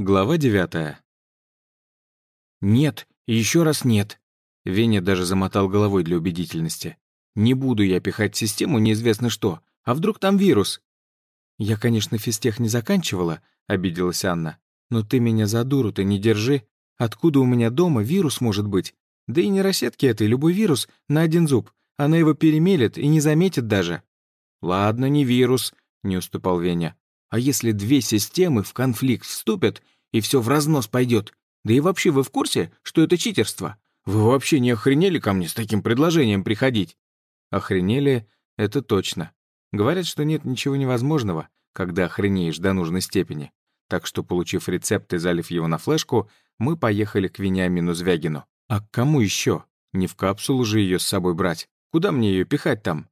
Глава девятая. «Нет, еще раз нет». Веня даже замотал головой для убедительности. «Не буду я пихать систему неизвестно что. А вдруг там вирус?» «Я, конечно, физтех не заканчивала», — обиделась Анна. «Но ты меня за дуру-то не держи. Откуда у меня дома вирус может быть? Да и не рассетки это, любой вирус на один зуб. Она его перемелет и не заметит даже». «Ладно, не вирус», — не уступал Веня. А если две системы в конфликт вступят, и все в разнос пойдет? Да и вообще вы в курсе, что это читерство? Вы вообще не охренели ко мне с таким предложением приходить? Охренели — это точно. Говорят, что нет ничего невозможного, когда охренеешь до нужной степени. Так что, получив рецепт и залив его на флешку, мы поехали к Вениамину Звягину. А к кому еще? Не в капсулу же ее с собой брать. Куда мне ее пихать там?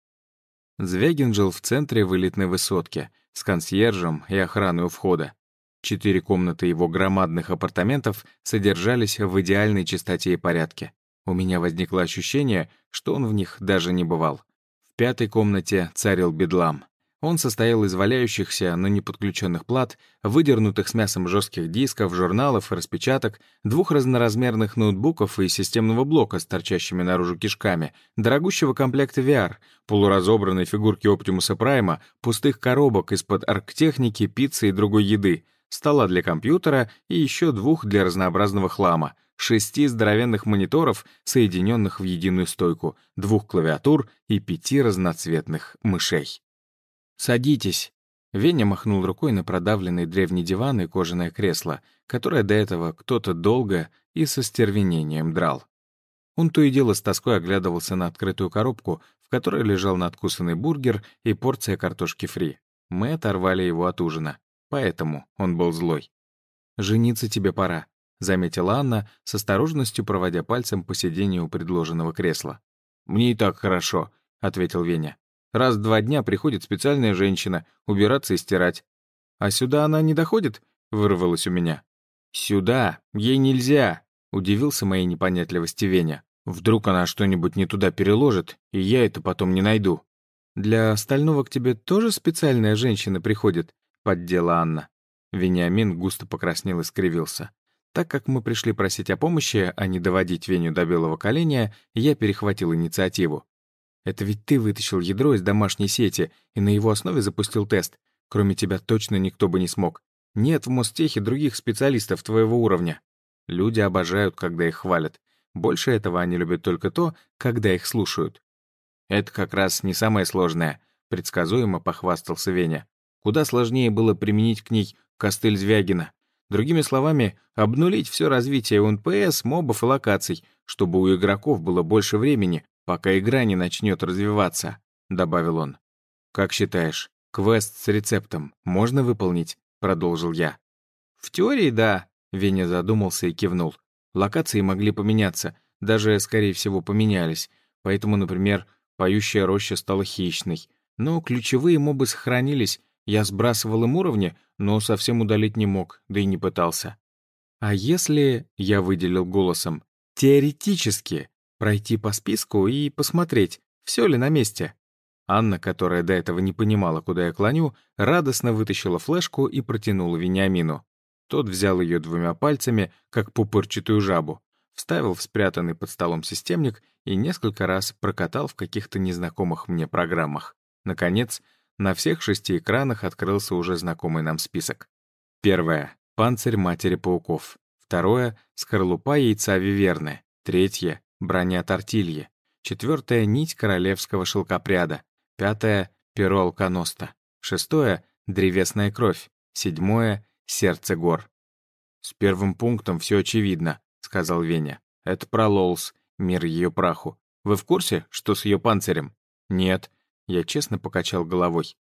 Звягин жил в центре в элитной высотке — с консьержем и охраной у входа. Четыре комнаты его громадных апартаментов содержались в идеальной чистоте и порядке. У меня возникло ощущение, что он в них даже не бывал. В пятой комнате царил бедлам. Он состоял из валяющихся, но не подключенных плат, выдернутых с мясом жестких дисков, журналов и распечаток, двух разноразмерных ноутбуков и системного блока с торчащими наружу кишками, дорогущего комплекта VR, полуразобранной фигурки Оптимуса Прайма, пустых коробок из-под арктехники, пиццы и другой еды, стола для компьютера и еще двух для разнообразного хлама — шести здоровенных мониторов, соединенных в единую стойку, двух клавиатур и пяти разноцветных мышей. «Садитесь». Веня махнул рукой на продавленный древний диван и кожаное кресло, которое до этого кто-то долго и со стервенением драл. Он то и дело с тоской оглядывался на открытую коробку, в которой лежал надкусанный бургер и порция картошки фри. Мы оторвали его от ужина, поэтому он был злой. «Жениться тебе пора», — заметила Анна, с осторожностью проводя пальцем по сиденью предложенного кресла. «Мне и так хорошо», — ответил Веня. Раз в два дня приходит специальная женщина убираться и стирать. А сюда она не доходит? Вырвалось у меня. Сюда? Ей нельзя. Удивился моей непонятливости Веня. Вдруг она что-нибудь не туда переложит, и я это потом не найду. Для остального к тебе тоже специальная женщина приходит, поддела Анна. Вениамин густо покраснел и скривился. Так как мы пришли просить о помощи, а не доводить Веню до белого коленя, я перехватил инициативу. Это ведь ты вытащил ядро из домашней сети и на его основе запустил тест. Кроме тебя точно никто бы не смог. Нет в Мостехе других специалистов твоего уровня. Люди обожают, когда их хвалят. Больше этого они любят только то, когда их слушают. Это как раз не самое сложное, предсказуемо похвастался Веня. Куда сложнее было применить к ней костыль Звягина. Другими словами, обнулить все развитие УНПС, мобов и локаций, чтобы у игроков было больше времени, пока игра не начнет развиваться», — добавил он. «Как считаешь, квест с рецептом можно выполнить?» — продолжил я. «В теории, да», — Веня задумался и кивнул. Локации могли поменяться, даже, скорее всего, поменялись. Поэтому, например, поющая роща стала хищной. Но ключевые мобы сохранились. Я сбрасывал им уровни, но совсем удалить не мог, да и не пытался. А если, я выделил голосом, теоретически Пройти по списку и посмотреть, все ли на месте. Анна, которая до этого не понимала, куда я клоню, радостно вытащила флешку и протянула Вениамину. Тот взял ее двумя пальцами, как пупырчатую жабу, вставил в спрятанный под столом системник и несколько раз прокатал в каких-то незнакомых мне программах. Наконец, на всех шести экранах открылся уже знакомый нам список. Первое — панцирь матери пауков. Второе — скорлупа яйца виверны. Третье броня тортильи, четвертая — нить королевского шелкопряда, пятая — перо алконоста, шестое — древесная кровь, седьмое — сердце гор. «С первым пунктом все очевидно», — сказал Веня. «Это про Лолс, мир ее праху. Вы в курсе, что с ее панцирем?» «Нет», — я честно покачал головой.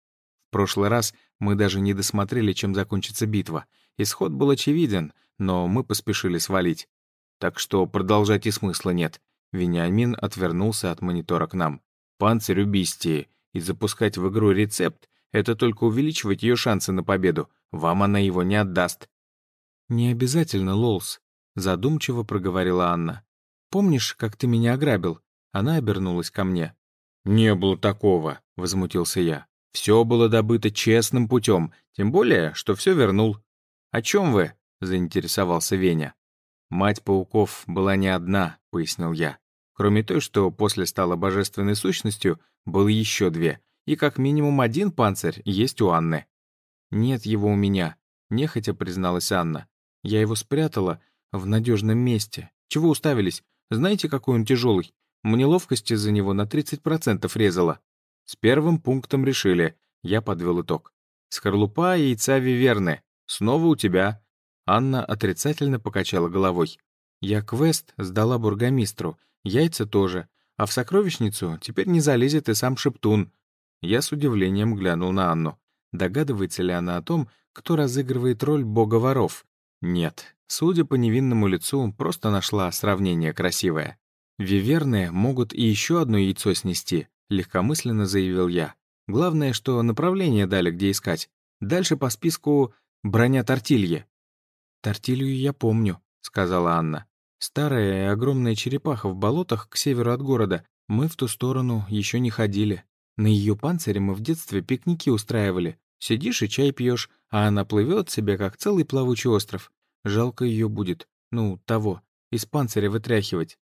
В прошлый раз мы даже не досмотрели, чем закончится битва. Исход был очевиден, но мы поспешили свалить. Так что продолжать и смысла нет. Вениамин отвернулся от монитора к нам. Панцирь убийстии. И запускать в игру рецепт — это только увеличивать ее шансы на победу. Вам она его не отдаст. «Не обязательно, Лолс», — задумчиво проговорила Анна. «Помнишь, как ты меня ограбил?» Она обернулась ко мне. «Не было такого», — возмутился я. «Все было добыто честным путем, тем более, что все вернул». «О чем вы?» — заинтересовался Веня. «Мать пауков была не одна», — пояснил я. Кроме той, что после стала божественной сущностью, было еще две, и как минимум один панцирь есть у Анны. «Нет его у меня», — нехотя призналась Анна. «Я его спрятала в надежном месте. Чего уставились? Знаете, какой он тяжелый? Мне ловкости за него на 30% резала». С первым пунктом решили. Я подвел итог. «Скорлупа яйца виверны. Снова у тебя». Анна отрицательно покачала головой. «Я квест сдала бургомистру, яйца тоже, а в сокровищницу теперь не залезет и сам Шептун». Я с удивлением глянул на Анну. Догадывается ли она о том, кто разыгрывает роль бога воров? Нет. Судя по невинному лицу, просто нашла сравнение красивое. «Виверны могут и еще одно яйцо снести», — легкомысленно заявил я. «Главное, что направление дали, где искать. Дальше по списку броня тортильи». «Тортилью я помню», — сказала Анна. «Старая и огромная черепаха в болотах к северу от города. Мы в ту сторону еще не ходили. На ее панцире мы в детстве пикники устраивали. Сидишь и чай пьешь, а она плывет себе, как целый плавучий остров. Жалко ее будет, ну, того, из панциря вытряхивать.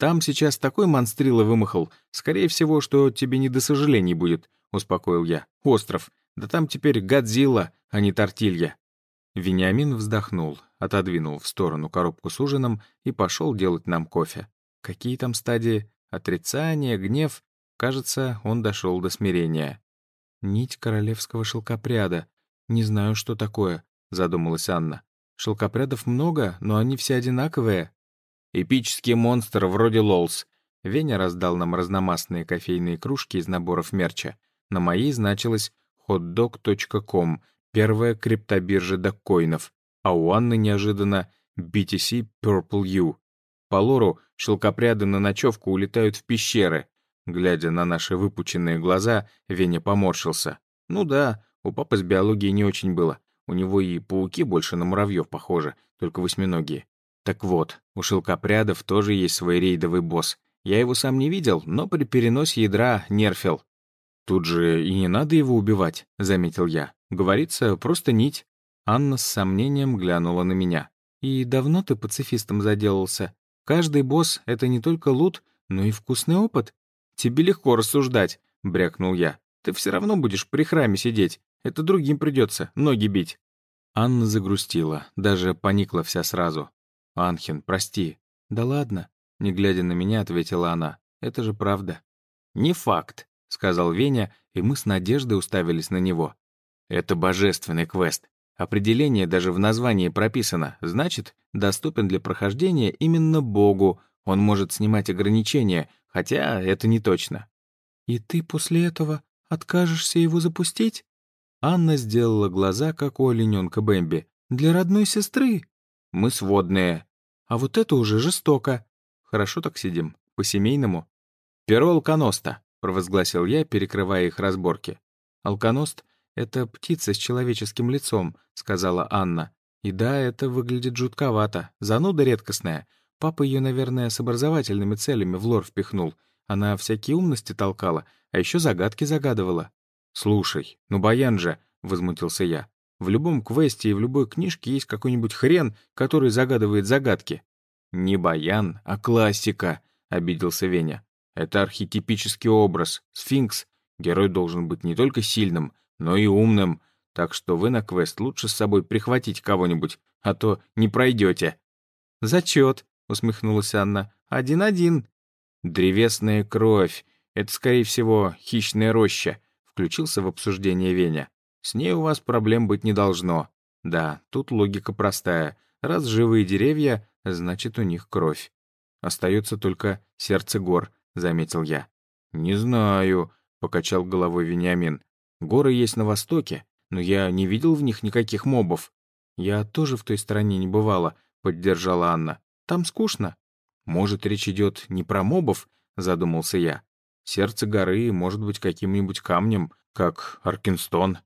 Там сейчас такой монстрила вымахал, скорее всего, что тебе не до сожалений будет, успокоил я. Остров. Да там теперь Годзилла, а не тортилья. Вениамин вздохнул, отодвинул в сторону коробку с ужином и пошел делать нам кофе. Какие там стадии? Отрицание, гнев? Кажется, он дошел до смирения. «Нить королевского шелкопряда. Не знаю, что такое», — задумалась Анна. «Шелкопрядов много, но они все одинаковые». «Эпический монстр вроде Лолс». Веня раздал нам разномастные кофейные кружки из наборов мерча. На моей значилось hotdog.com, первая криптобиржа доккоинов, а у Анны неожиданно BTC Purple U. По лору шелкопряды на ночевку улетают в пещеры, Глядя на наши выпученные глаза, Веня поморщился. «Ну да, у папы с биологией не очень было. У него и пауки больше на муравьев похожи, только восьминогие. Так вот, у шелкопрядов тоже есть свой рейдовый босс. Я его сам не видел, но при переносе ядра нерфил. «Тут же и не надо его убивать», — заметил я. «Говорится, просто нить». Анна с сомнением глянула на меня. «И давно ты пацифистом заделался? Каждый босс — это не только лут, но и вкусный опыт. «Тебе легко рассуждать», — брякнул я. «Ты все равно будешь при храме сидеть. Это другим придется, ноги бить». Анна загрустила, даже поникла вся сразу. «Анхин, прости». «Да ладно», — не глядя на меня, ответила она. «Это же правда». «Не факт», — сказал Веня, и мы с надеждой уставились на него. «Это божественный квест. Определение даже в названии прописано, значит, доступен для прохождения именно Богу. Он может снимать ограничения, Хотя это не точно. «И ты после этого откажешься его запустить?» Анна сделала глаза, как у олененка Бэмби. «Для родной сестры?» «Мы сводные». «А вот это уже жестоко». «Хорошо так сидим, по-семейному». «Перо алконоста», — провозгласил я, перекрывая их разборки. «Алконост — это птица с человеческим лицом», — сказала Анна. «И да, это выглядит жутковато, зануда редкостная. Папа ее, наверное, с образовательными целями в лор впихнул. Она всякие умности толкала, а еще загадки загадывала. «Слушай, ну баян же!» — возмутился я. «В любом квесте и в любой книжке есть какой-нибудь хрен, который загадывает загадки». «Не баян, а классика», — обиделся Веня. «Это архетипический образ, сфинкс. Герой должен быть не только сильным, но и умным. Так что вы на квест лучше с собой прихватить кого-нибудь, а то не пройдете». «Зачет», усмехнулась Анна. «Один-один». «Древесная кровь. Это, скорее всего, хищная роща», — включился в обсуждение Веня. «С ней у вас проблем быть не должно. Да, тут логика простая. Раз живые деревья, значит, у них кровь. Остается только сердце гор», — заметил я. «Не знаю», — покачал головой Вениамин. «Горы есть на востоке, но я не видел в них никаких мобов». «Я тоже в той стороне не бывала», — поддержала Анна. Там скучно. Может, речь идет не про мобов, задумался я. Сердце горы может быть каким-нибудь камнем, как Аркинстон.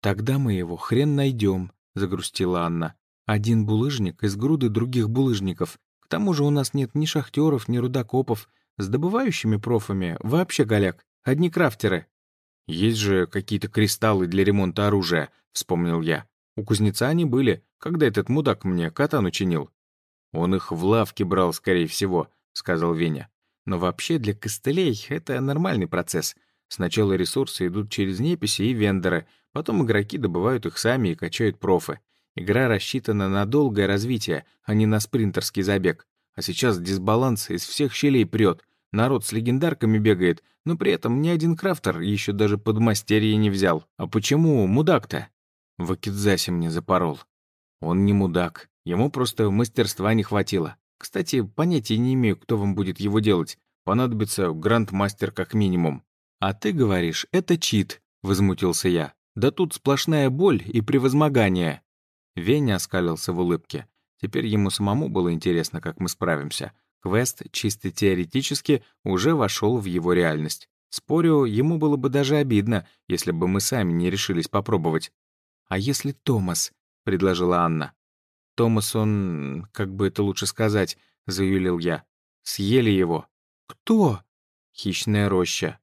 Тогда мы его хрен найдем, загрустила Анна. Один булыжник из груды других булыжников. К тому же у нас нет ни шахтеров, ни рудокопов. С добывающими профами вообще голяк. Одни крафтеры. Есть же какие-то кристаллы для ремонта оружия, вспомнил я. У кузнеца они были, когда этот мудак мне катану чинил». «Он их в лавке брал, скорее всего», — сказал Веня. «Но вообще для костылей это нормальный процесс. Сначала ресурсы идут через неписи и вендоры, потом игроки добывают их сами и качают профы. Игра рассчитана на долгое развитие, а не на спринтерский забег. А сейчас дисбаланс из всех щелей прет. Народ с легендарками бегает, но при этом ни один крафтер еще даже подмастерье не взял. А почему мудак-то? В Акидзасе мне запорол. Он не мудак. Ему просто мастерства не хватило. Кстати, понятия не имею, кто вам будет его делать. Понадобится грандмастер как минимум. А ты говоришь, это чит, возмутился я. Да тут сплошная боль и превозмогание. Веня оскалился в улыбке. Теперь ему самому было интересно, как мы справимся. Квест, чисто теоретически, уже вошел в его реальность. Спорю, ему было бы даже обидно, если бы мы сами не решились попробовать. «А если Томас?» — предложила Анна. «Томас, он... как бы это лучше сказать?» — заявил я. «Съели его». «Кто?» «Хищная роща».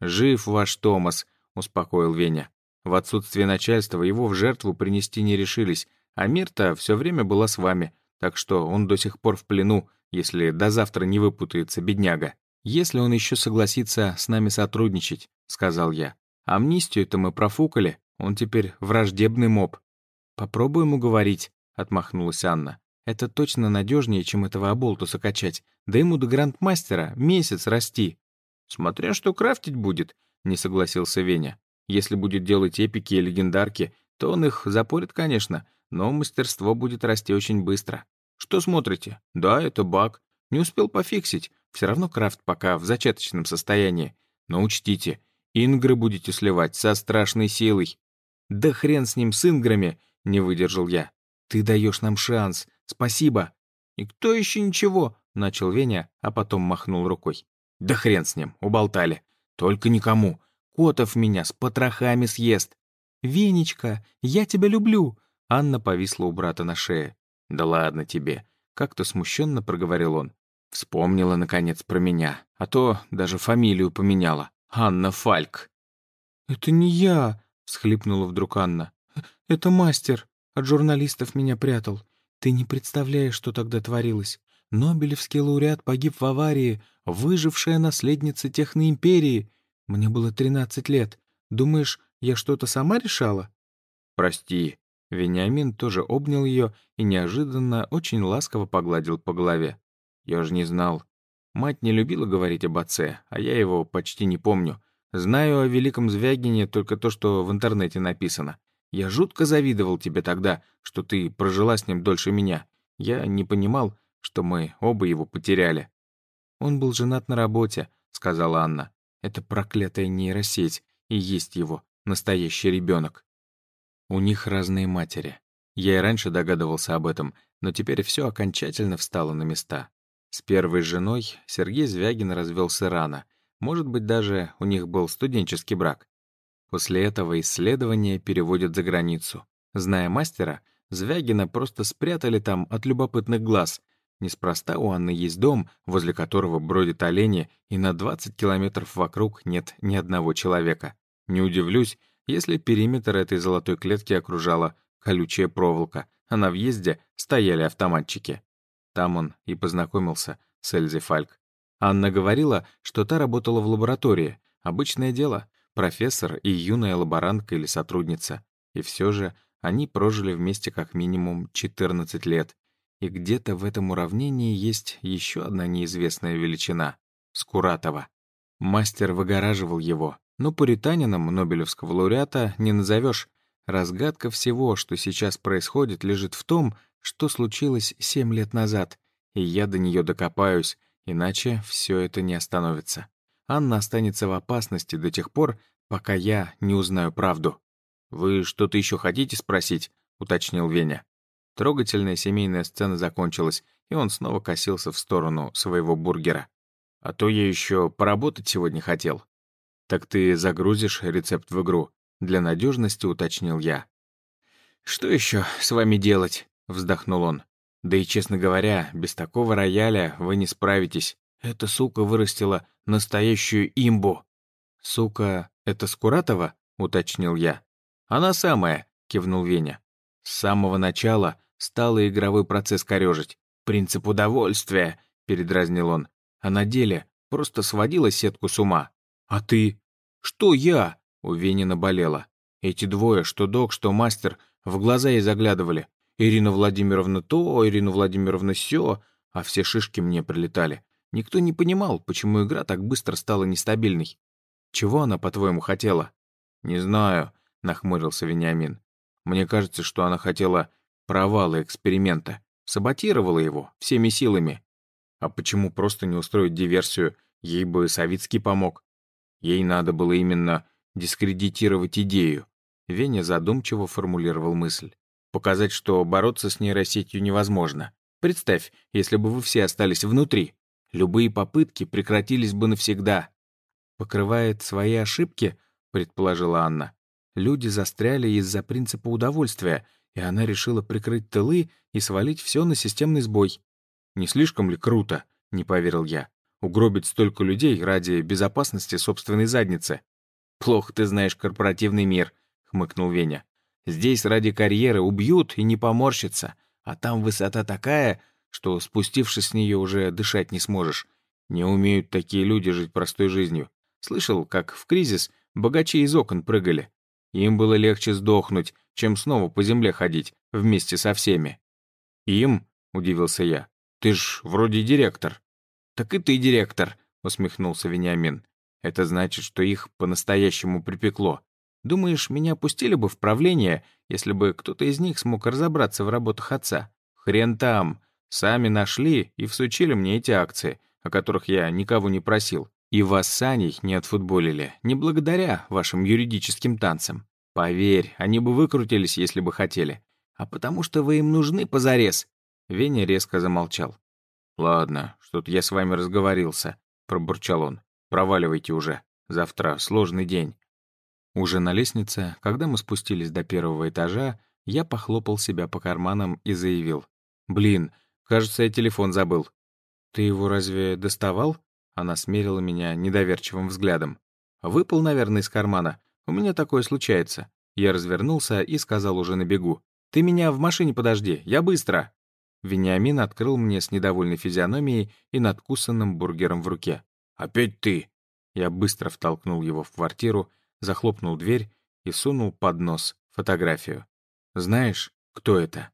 «Жив ваш Томас», — успокоил Веня. В отсутствие начальства его в жертву принести не решились, а Мирта все время была с вами, так что он до сих пор в плену, если до завтра не выпутается бедняга. Если он еще согласится с нами сотрудничать, сказал я. Амнистию-то мы профукали, он теперь враждебный моб. Попробуем уговорить, отмахнулась Анна. Это точно надежнее, чем этого оболтуса качать. Да ему до грандмастера месяц расти. Смотря что крафтить будет, не согласился Веня. Если будет делать эпики и легендарки, то он их запорит, конечно, но мастерство будет расти очень быстро. Что смотрите? Да, это баг. Не успел пофиксить. Все равно крафт пока в зачаточном состоянии. Но учтите, ингры будете сливать со страшной силой. Да хрен с ним, с инграми, не выдержал я. Ты даешь нам шанс. Спасибо. И кто еще ничего? Начал Веня, а потом махнул рукой. Да хрен с ним, уболтали. Только никому. Котов меня с потрохами съест. «Венечка, я тебя люблю!» Анна повисла у брата на шее. «Да ладно тебе», — как-то смущенно проговорил он. Вспомнила, наконец, про меня, а то даже фамилию поменяла. Анна Фальк. «Это не я», — всхлипнула вдруг Анна. «Это мастер. От журналистов меня прятал. Ты не представляешь, что тогда творилось. Нобелевский лауреат погиб в аварии, выжившая наследница техноимперии. Мне было тринадцать лет. Думаешь, я что-то сама решала?» «Прости», Вениамин тоже обнял ее и неожиданно очень ласково погладил по голове. «Я же не знал. Мать не любила говорить об отце, а я его почти не помню. Знаю о великом Звягине только то, что в интернете написано. Я жутко завидовал тебе тогда, что ты прожила с ним дольше меня. Я не понимал, что мы оба его потеряли». «Он был женат на работе», — сказала Анна. «Это проклятая нейросеть, и есть его, настоящий ребенок. У них разные матери. Я и раньше догадывался об этом, но теперь все окончательно встало на места. С первой женой Сергей Звягин развелся рано. Может быть, даже у них был студенческий брак. После этого исследования переводят за границу. Зная мастера, Звягина просто спрятали там от любопытных глаз. Неспроста у Анны есть дом, возле которого бродят олени, и на 20 километров вокруг нет ни одного человека. Не удивлюсь, если периметр этой золотой клетки окружала колючая проволока, а на въезде стояли автоматчики. Там он и познакомился с Эльзой Фальк. Анна говорила, что та работала в лаборатории. Обычное дело. Профессор и юная лаборантка или сотрудница. И все же они прожили вместе как минимум 14 лет. И где-то в этом уравнении есть еще одна неизвестная величина — Скуратова. Мастер выгораживал его, но пуританином Нобелевского лауреата не назовешь. Разгадка всего, что сейчас происходит, лежит в том, что случилось семь лет назад, и я до нее докопаюсь, иначе все это не остановится. Анна останется в опасности до тех пор, пока я не узнаю правду. «Вы что-то еще хотите спросить?» — уточнил Веня. Трогательная семейная сцена закончилась, и он снова косился в сторону своего бургера. «А то я еще поработать сегодня хотел». «Так ты загрузишь рецепт в игру?» — для надежности уточнил я. «Что еще с вами делать?» — вздохнул он. «Да и, честно говоря, без такого рояля вы не справитесь. Эта сука вырастила настоящую имбу». «Сука, это Скуратова?» — уточнил я. «Она самая», — кивнул Веня. С самого начала стало игровой процесс корежить. «Принцип удовольствия», — передразнил он. А на деле просто сводила сетку с ума. «А ты?» «Что я?» — у Венина болела. Эти двое, что док, что мастер, в глаза ей заглядывали. Ирина Владимировна то, Ирина Владимировна сё, а все шишки мне прилетали. Никто не понимал, почему игра так быстро стала нестабильной. Чего она, по-твоему, хотела? Не знаю, нахмурился Вениамин. Мне кажется, что она хотела провала эксперимента. Саботировала его всеми силами. А почему просто не устроить диверсию? Ей бы Савицкий помог. Ей надо было именно дискредитировать идею. Веня задумчиво формулировал мысль. Показать, что бороться с нейросетью невозможно. Представь, если бы вы все остались внутри. Любые попытки прекратились бы навсегда. «Покрывает свои ошибки», — предположила Анна. Люди застряли из-за принципа удовольствия, и она решила прикрыть тылы и свалить все на системный сбой. «Не слишком ли круто?» — не поверил я. «Угробить столько людей ради безопасности собственной задницы». «Плохо ты знаешь корпоративный мир», — хмыкнул Веня. «Здесь ради карьеры убьют и не поморщатся, а там высота такая, что, спустившись с нее, уже дышать не сможешь. Не умеют такие люди жить простой жизнью. Слышал, как в кризис богачи из окон прыгали. Им было легче сдохнуть, чем снова по земле ходить вместе со всеми. «Им?» — удивился я. «Ты ж вроде директор». «Так и ты директор», — усмехнулся Вениамин. «Это значит, что их по-настоящему припекло. Думаешь, меня пустили бы в правление, если бы кто-то из них смог разобраться в работах отца? Хрен там. Сами нашли и всучили мне эти акции, о которых я никого не просил. И вас с Аней не отфутболили, не благодаря вашим юридическим танцам. Поверь, они бы выкрутились, если бы хотели. А потому что вы им нужны позарез». Веня резко замолчал. «Ладно, что-то я с вами разговорился», — пробурчал он. «Проваливайте уже. Завтра сложный день». Уже на лестнице, когда мы спустились до первого этажа, я похлопал себя по карманам и заявил. «Блин, кажется, я телефон забыл». «Ты его разве доставал?» Она смерила меня недоверчивым взглядом. «Выпал, наверное, из кармана. У меня такое случается». Я развернулся и сказал уже на бегу. «Ты меня в машине подожди, я быстро!» Вениамин открыл мне с недовольной физиономией и надкусанным бургером в руке. «Опять ты!» Я быстро втолкнул его в квартиру, захлопнул дверь и сунул под нос фотографию. «Знаешь, кто это?»